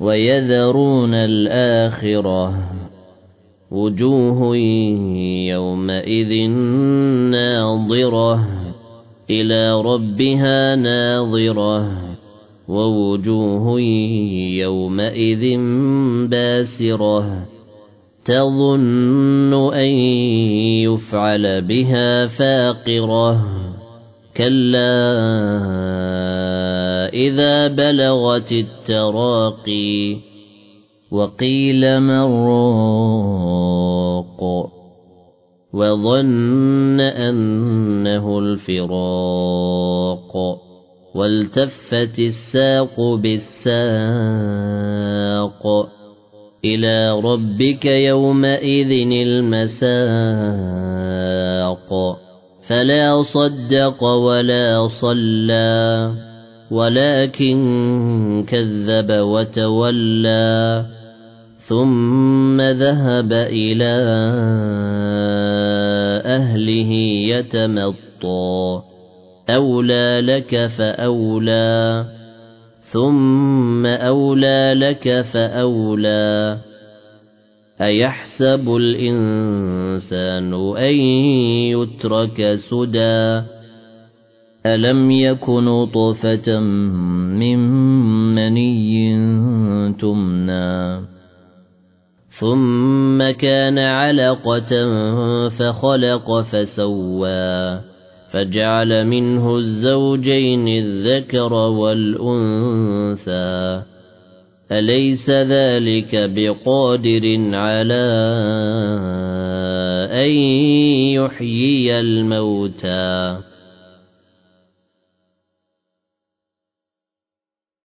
ويذرون الآخرة وجوه يومئذ ناظرة إلى ربها ناظرة ووجوه يومئذ باسرة تظن أن يفعل بها فاقرة كلا إذا بلغت التراقي وقيل مروق وظن أنه الفراق والتفت الساق بالساق إلى ربك يومئذ المساق فلا صدق ولا صلى ولكن كذب وتولى ثم ذهب إلى أهله يتمطى. أولى لك فأولى. ثم أولى لك فأولى. أيحسب الإنسان أن يترك سدى؟ ألم يكن طفة من مني تمنى ثم كان علقة فخلق فسوى فجعل منه الزوجين الذكر والأنثى أليس ذلك بقادر على أن يحيي الموتى